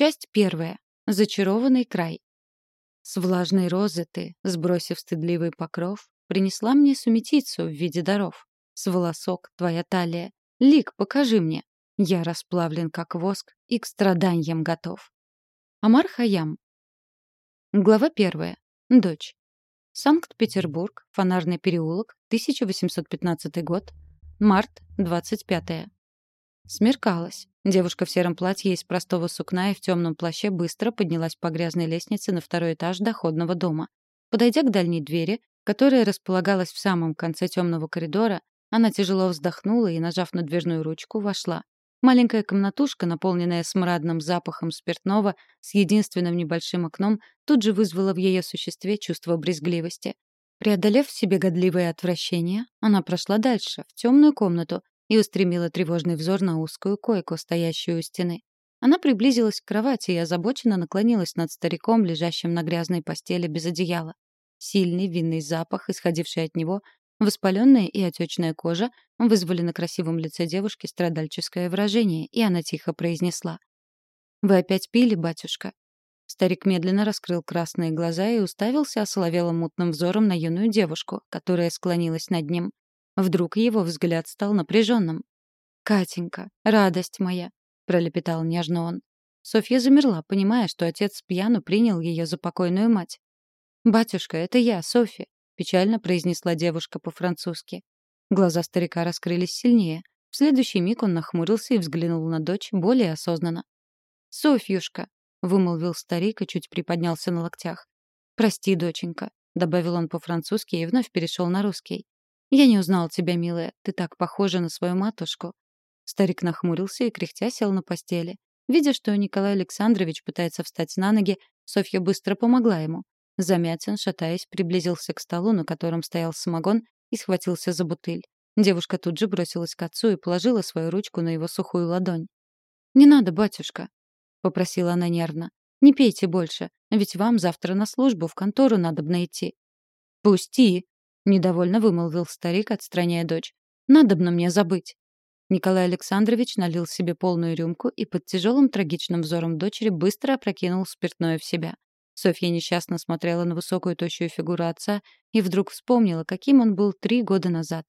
Часть первая. Зачарованный край. С влажной розы ты, сбросив стыдливый покров, принесла мне суметицу в виде даров. С волосок твоя талия. Лик, покажи мне. Я расплавлен, как воск, и к страданиям готов. Амар Хаям. Глава первая. Дочь. Санкт-Петербург, Фонарный переулок, 1815 год. Март, 25. Смеркалось. Девушка в сером платье из простого сукна и в темном плаще быстро поднялась по грязной лестнице на второй этаж доходного дома. Подойдя к дальней двери, которая располагалась в самом конце темного коридора, она тяжело вздохнула и, нажав на дверную ручку, вошла. Маленькая комнатушка, наполненная смрадным запахом спиртного, с единственным небольшим окном, тут же вызвала в ее существе чувство брезгливости. Преодолев в себе годливое отвращение, она прошла дальше, в темную комнату, и устремила тревожный взор на узкую койку, стоящую у стены. Она приблизилась к кровати и озабоченно наклонилась над стариком, лежащим на грязной постели без одеяла. Сильный винный запах, исходивший от него, воспаленная и отечная кожа вызвали на красивом лице девушки страдальческое выражение, и она тихо произнесла. «Вы опять пили, батюшка?» Старик медленно раскрыл красные глаза и уставился осоловелым мутным взором на юную девушку, которая склонилась над ним. Вдруг его взгляд стал напряженным. «Катенька, радость моя!» — пролепетал нежно он. Софья замерла, понимая, что отец пьяну принял ее за покойную мать. «Батюшка, это я, Софья», — печально произнесла девушка по-французски. Глаза старика раскрылись сильнее. В следующий миг он нахмурился и взглянул на дочь более осознанно. «Софьюшка», — вымолвил старик и чуть приподнялся на локтях. «Прости, доченька», — добавил он по-французски и вновь перешел на русский. «Я не узнал тебя, милая. Ты так похожа на свою матушку». Старик нахмурился и, кряхтя, сел на постели. Видя, что Николай Александрович пытается встать на ноги, Софья быстро помогла ему. Замятин, шатаясь, приблизился к столу, на котором стоял самогон, и схватился за бутыль. Девушка тут же бросилась к отцу и положила свою ручку на его сухую ладонь. «Не надо, батюшка», — попросила она нервно. «Не пейте больше, ведь вам завтра на службу в контору надо бы найти». «Пусти!» Недовольно вымолвил старик, отстраняя дочь. Надобно мне забыть. Николай Александрович налил себе полную рюмку и под тяжелым трагичным взором дочери быстро опрокинул спиртное в себя. Софья несчастно смотрела на высокую тощую фигуру отца и вдруг вспомнила, каким он был три года назад.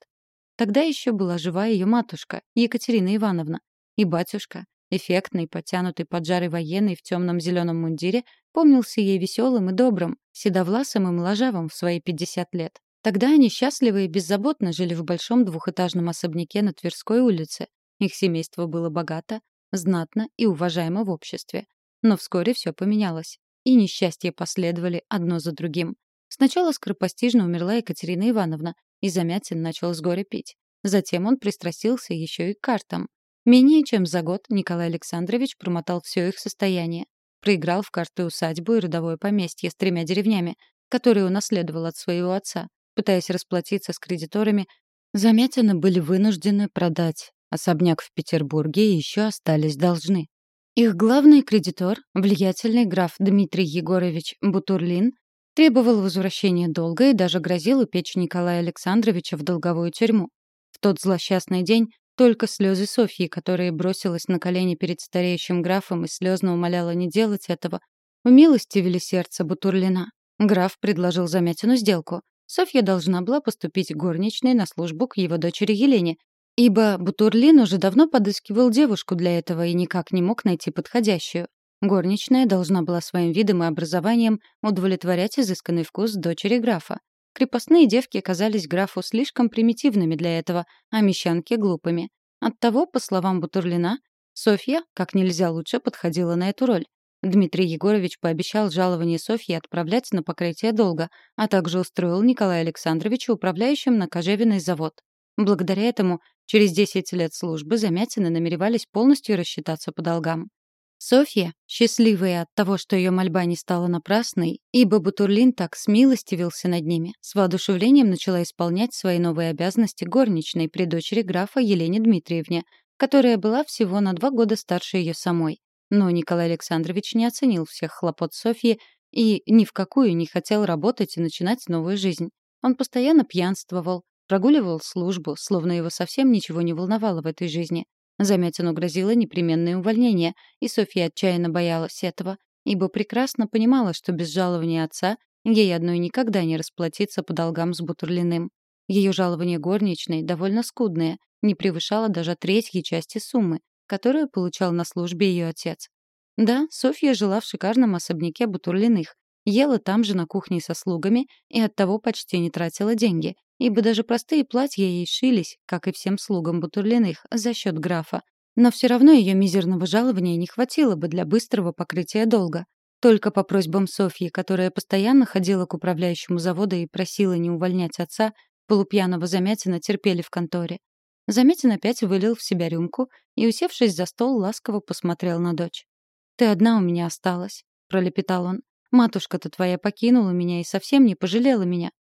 Тогда еще была жива ее матушка, Екатерина Ивановна, и батюшка, эффектный, подтянутый под жарой военный в темном зеленом мундире, помнился ей веселым и добрым, седовласым и моложавым в свои 50 лет. Тогда они счастливо и беззаботно жили в большом двухэтажном особняке на Тверской улице. Их семейство было богато, знатно и уважаемо в обществе. Но вскоре все поменялось, и несчастья последовали одно за другим. Сначала скоропостижно умерла Екатерина Ивановна, и Замятин начал с горя пить. Затем он пристрастился еще и к картам. Менее чем за год Николай Александрович промотал все их состояние. Проиграл в карты усадьбу и родовое поместье с тремя деревнями, которые унаследовал от своего отца, Пытаясь расплатиться с кредиторами, Замятины были вынуждены продать особняк в Петербурге и еще остались должны. Их главный кредитор, влиятельный граф Дмитрий Егорович Бутурлин, требовал возвращения долга и даже грозил упечь Николая Александровича в долговую тюрьму. В тот злосчастный день только слезы Софьи, которая бросилась на колени перед стареющим графом и слезно умоляла не делать этого, умилостивили сердце Бутурлина. Граф предложил Замятину сделку. Софья должна была поступить горничной на службу к его дочери Елене, ибо Бутурлин уже давно подыскивал девушку для этого и никак не мог найти подходящую. Горничная должна была своим видом и образованием удовлетворять изысканный вкус дочери графа. Крепостные девки казались графу слишком примитивными для этого, а мещанки — глупыми. Оттого, по словам Бутурлина, Софья как нельзя лучше подходила на эту роль. Дмитрий Егорович пообещал жалование Софьи отправлять на покрытие долга, а также устроил Николая Александровича управляющим на кожевенный завод. Благодаря этому через 10 лет службы Замятины намеревались полностью рассчитаться по долгам. Софья, счастливая от того, что ее мольба не стала напрасной, ибо Бутурлин так смилостивился над ними, с воодушевлением начала исполнять свои новые обязанности горничной при дочери графа Елене Дмитриевне, которая была всего на два года старше ее самой. Но Николай Александрович не оценил всех хлопот Софьи и ни в какую не хотел работать и начинать новую жизнь. Он постоянно пьянствовал, прогуливал службу, словно его совсем ничего не волновало в этой жизни. Замятину грозило непременное увольнение, и Софья отчаянно боялась этого, ибо прекрасно понимала, что без жалования отца ей одной никогда не расплатиться по долгам с Бутурлиным. Ее жалование горничной, довольно скудное, не превышало даже третьей части суммы, которую получал на службе ее отец. Да, Софья жила в шикарном особняке Бутурлиных, ела там же на кухне со слугами и оттого почти не тратила деньги, ибо даже простые платья ей шились, как и всем слугам Бутурлиных, за счет графа. Но все равно ее мизерного жалования не хватило бы для быстрого покрытия долга. Только по просьбам Софьи, которая постоянно ходила к управляющему завода и просила не увольнять отца, полупьяного Замятина терпели в конторе. Замятин опять вылил в себя рюмку и, усевшись за стол, ласково посмотрел на дочь. «Ты одна у меня осталась», — пролепетал он. «Матушка-то твоя покинула меня и совсем не пожалела меня.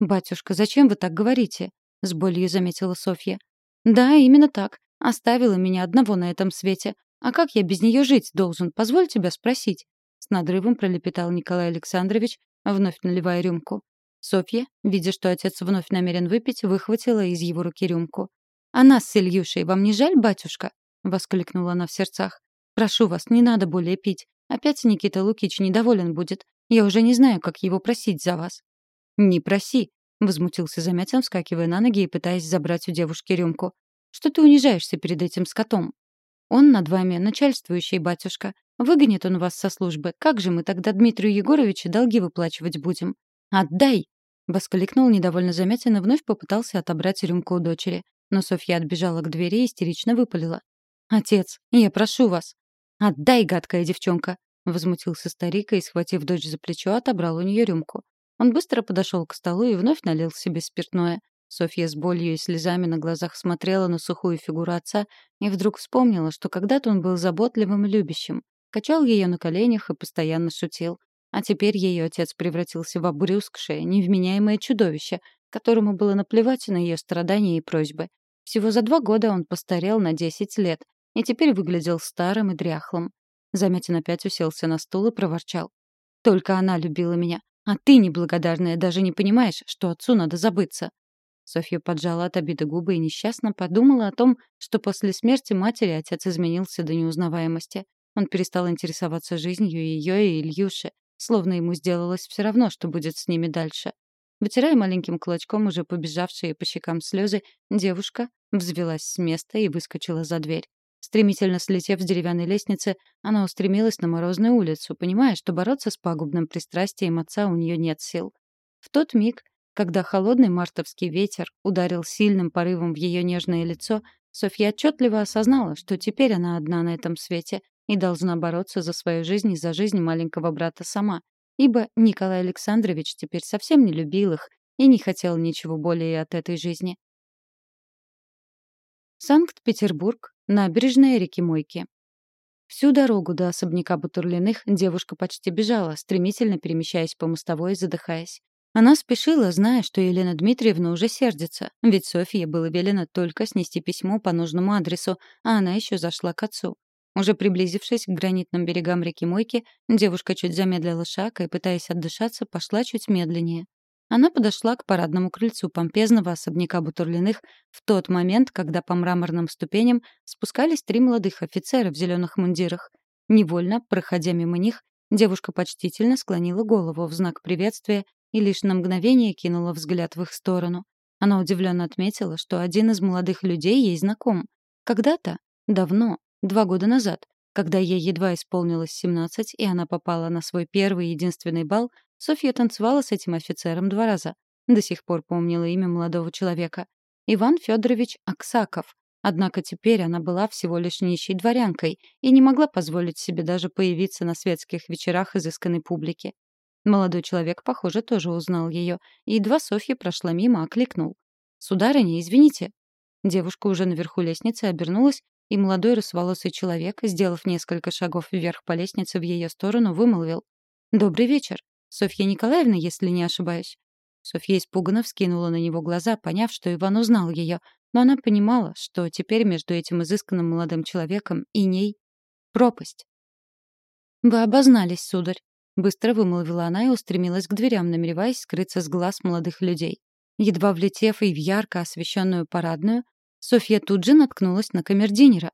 «Батюшка, зачем вы так говорите?» — с болью заметила Софья. «Да, именно так. Оставила меня одного на этом свете. А как я без нее жить должен, позволь тебя спросить?» С надрывом пролепетал Николай Александрович, вновь наливая рюмку. Софья, видя, что отец вновь намерен выпить, выхватила из его руки рюмку. «А нас с Ильюшей вам не жаль, батюшка?» — воскликнула она в сердцах. «Прошу вас, не надо более пить. Опять Никита Лукич недоволен будет. Я уже не знаю, как его просить за вас». «Не проси», — возмутился Замятин, вскакивая на ноги и пытаясь забрать у девушки рюмку. «Что ты унижаешься перед этим скотом?» «Он над вами начальствующий батюшка. Выгонит он вас со службы. Как же мы тогда Дмитрию Егоровичу долги выплачивать будем?» «Отдай!» — воскликнул недовольно Замятин и вновь попытался отобрать рюмку у дочери. Но Софья отбежала к двери и истерично выпалила. «Отец, я прошу вас!» «Отдай, гадкая девчонка!» — возмутился старик и, схватив дочь за плечо, отобрал у нее рюмку. Он быстро подошел к столу и вновь налил себе спиртное. Софья с болью и слезами на глазах смотрела на сухую фигуру отца и вдруг вспомнила, что когда-то он был заботливым и любящим, качал ее на коленях и постоянно шутил. А теперь ее отец превратился в обрюзгшее, невменяемое чудовище, которому было наплевать на ее страдания и просьбы. Всего за два года он постарел на десять лет и теперь выглядел старым и дряхлым. Замятин опять уселся на стул и проворчал. «Только она любила меня. А ты, неблагодарная, даже не понимаешь, что отцу надо забыться». Софья поджала от обиды губы и несчастно подумала о том, что после смерти матери отец изменился до неузнаваемости. Он перестал интересоваться жизнью ее и Ильюши, словно ему сделалось все равно, что будет с ними дальше. Вытирая маленьким кулачком уже побежавшие по щекам слезы, девушка взвелась с места и выскочила за дверь. Стремительно слетев с деревянной лестницы, она устремилась на морозную улицу, понимая, что бороться с пагубным пристрастием отца у нее нет сил. В тот миг, когда холодный мартовский ветер ударил сильным порывом в ее нежное лицо, Софья отчетливо осознала, что теперь она одна на этом свете и должна бороться за свою жизнь и за жизнь маленького брата сама, ибо Николай Александрович теперь совсем не любил их и не хотел ничего более от этой жизни. Санкт-Петербург, Набережная реки Мойки. Всю дорогу до особняка Бутурлиных девушка почти бежала, стремительно перемещаясь по мостовой и задыхаясь. Она спешила, зная, что Елена Дмитриевна уже сердится, ведь Софье было велено только снести письмо по нужному адресу, а она еще зашла к отцу. Уже приблизившись к гранитным берегам реки Мойки, девушка чуть замедлила шаг и, пытаясь отдышаться, пошла чуть медленнее. Она подошла к парадному крыльцу помпезного особняка Бутурлиных в тот момент, когда по мраморным ступеням спускались три молодых офицера в зеленых мундирах. Невольно, проходя мимо них, девушка почтительно склонила голову в знак приветствия и лишь на мгновение кинула взгляд в их сторону. Она удивленно отметила, что один из молодых людей ей знаком. Когда-то, давно, два года назад, когда ей едва исполнилось 17, и она попала на свой первый единственный бал, Софья танцевала с этим офицером два раза. До сих пор помнила имя молодого человека. Иван Федорович Аксаков. Однако теперь она была всего лишь нищей дворянкой и не могла позволить себе даже появиться на светских вечерах изысканной публики. Молодой человек, похоже, тоже узнал ее, и едва Софья прошла мимо, окликнул. «Сударыня, извините». Девушка уже наверху лестницы обернулась, и молодой русоволосый человек, сделав несколько шагов вверх по лестнице в ее сторону, вымолвил. «Добрый вечер. Софья Николаевна, если не ошибаюсь». Софья испуганно вскинула на него глаза, поняв, что Иван узнал ее, но она понимала, что теперь между этим изысканным молодым человеком и ней пропасть. «Вы обознались, сударь», — быстро вымолвила она и устремилась к дверям, намереваясь скрыться с глаз молодых людей. Едва влетев и в ярко освещенную парадную, Софья тут же наткнулась на камердинера,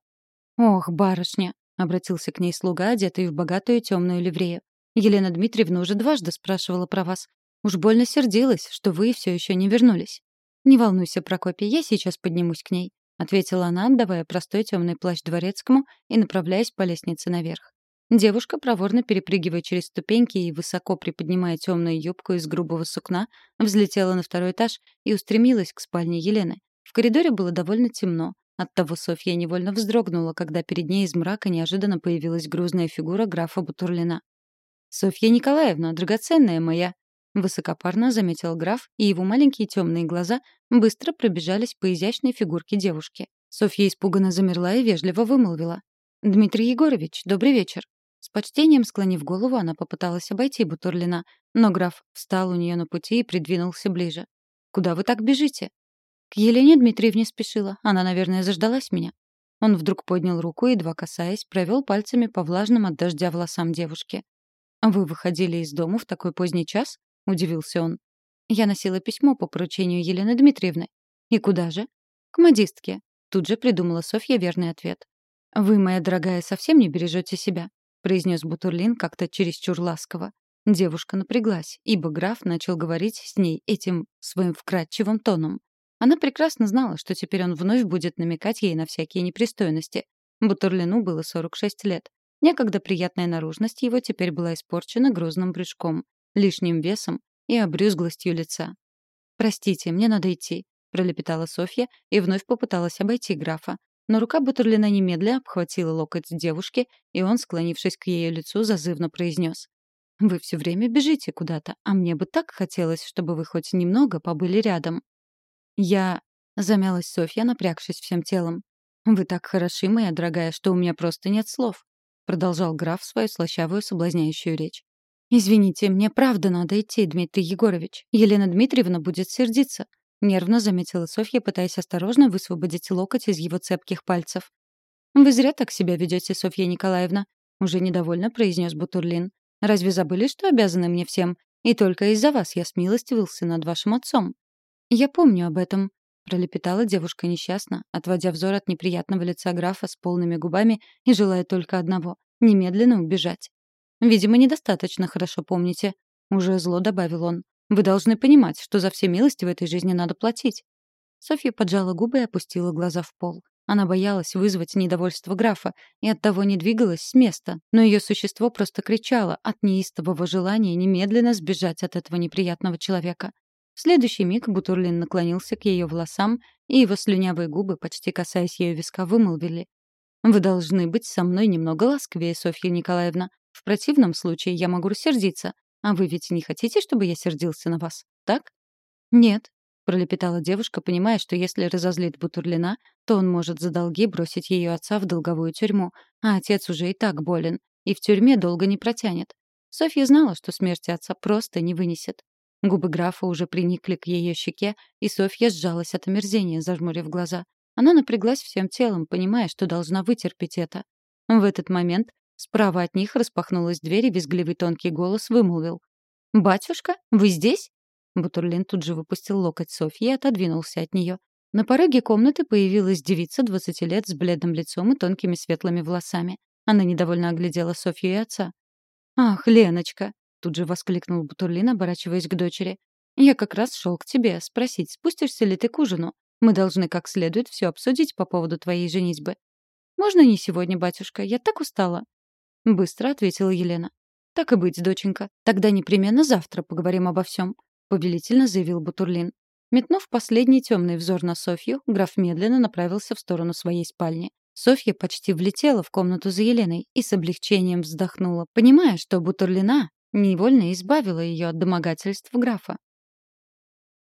«Ох, барышня!» — обратился к ней слуга, одетый в богатую темную ливрею. «Елена Дмитриевна уже дважды спрашивала про вас. Уж больно сердилась, что вы все еще не вернулись». «Не волнуйся, Прокопий, я сейчас поднимусь к ней», — ответила она, отдавая простой темный плащ дворецкому и направляясь по лестнице наверх. Девушка, проворно перепрыгивая через ступеньки и высоко приподнимая темную юбку из грубого сукна, взлетела на второй этаж и устремилась к спальне Елены. В коридоре было довольно темно. Оттого Софья невольно вздрогнула, когда перед ней из мрака неожиданно появилась грузная фигура графа Бутурлина. «Софья Николаевна, драгоценная моя!» Высокопарно заметил граф, и его маленькие темные глаза быстро пробежались по изящной фигурке девушки. Софья испуганно замерла и вежливо вымолвила. «Дмитрий Егорович, добрый вечер. С почтением склонив голову, она попыталась обойти Бутурлина, но граф встал у нее на пути и придвинулся ближе. «Куда вы так бежите?» «К Елене Дмитриевне спешила. Она, наверное, заждалась меня». Он вдруг поднял руку и, едва касаясь, провел пальцами по влажным от дождя волосам девушки. «Вы выходили из дома в такой поздний час?» — удивился он. «Я носила письмо по поручению Елены Дмитриевны». «И куда же?» «К модистке». Тут же придумала Софья верный ответ. «Вы, моя дорогая, совсем не бережете себя. — произнес Бутурлин как-то чересчур ласково. Девушка напряглась, ибо граф начал говорить с ней этим своим вкрадчивым тоном. Она прекрасно знала, что теперь он вновь будет намекать ей на всякие непристойности. Бутурлину было 46 лет. Некогда приятная наружность его теперь была испорчена грузным брюшком, лишним весом и обрюзглостью лица. «Простите, мне надо идти», — пролепетала Софья и вновь попыталась обойти графа, но рука Бутурлина немедля обхватила локоть девушки, и он, склонившись к ее лицу, зазывно произнес. «Вы все время бежите куда-то, а мне бы так хотелось, чтобы вы хоть немного побыли рядом». «Я...» — замялась Софья, напрягшись всем телом. «Вы так хороши, моя дорогая, что у меня просто нет слов», — продолжал граф свою слащавую соблазняющую речь. «Извините, мне правда надо идти, Дмитрий Егорович. Елена Дмитриевна будет сердиться. — нервно заметила Софья, пытаясь осторожно высвободить локоть из его цепких пальцев. «Вы зря так себя ведете, Софья Николаевна», — уже недовольно произнес Бутурлин. «Разве забыли, что обязаны мне всем? И только из-за вас я смилостивился над вашим отцом». «Я помню об этом», — пролепетала девушка несчастно, отводя взор от неприятного лица графа с полными губами и желая только одного — немедленно убежать. «Видимо, недостаточно хорошо помните», — уже зло добавил он. Вы должны понимать, что за все милости в этой жизни надо платить». Софья поджала губы и опустила глаза в пол. Она боялась вызвать недовольство графа и оттого не двигалась с места, но ее существо просто кричало от неистового желания немедленно сбежать от этого неприятного человека. В следующий миг Бутурлин наклонился к ее волосам, и его слюнявые губы, почти касаясь ее виска, вымолвили. «Вы должны быть со мной немного ласковее, Софья Николаевна. В противном случае я могу рассердиться. А вы ведь не хотите, чтобы я сердился на вас, так? Нет, пролепетала девушка, понимая, что если разозлит Бутурлина, то он может за долги бросить ее отца в долговую тюрьму, а отец уже и так болен, и в тюрьме долго не протянет. Софья знала, что смерти отца просто не вынесет. Губы графа уже приникли к ее щеке, и Софья сжалась от омерзения, зажмурив глаза. Она напряглась всем телом, понимая, что должна вытерпеть это. В этот момент Справа от них распахнулась дверь, и визгливый тонкий голос вымолвил. «Батюшка, вы здесь?» Бутурлин тут же выпустил локоть Софьи и отодвинулся от нее. На пороге комнаты появилась девица двадцати лет с бледным лицом и тонкими светлыми волосами. Она недовольно оглядела Софью и отца. «Ах, Леночка!» — тут же воскликнул Бутурлин, оборачиваясь к дочери. «Я как раз шел к тебе, спросить, спустишься ли ты к ужину. Мы должны как следует все обсудить по поводу твоей женитьбы». «Можно не сегодня, батюшка? Я так устала», — быстро ответила Елена. «Так и быть, доченька. Тогда непременно завтра поговорим обо всем», — повелительно заявил Бутурлин. Метнув последний темный взор на Софью, граф медленно направился в сторону своей спальни. Софья почти влетела в комнату за Еленой и с облегчением вздохнула, понимая, что Бутурлина невольно избавила ее от домогательств графа.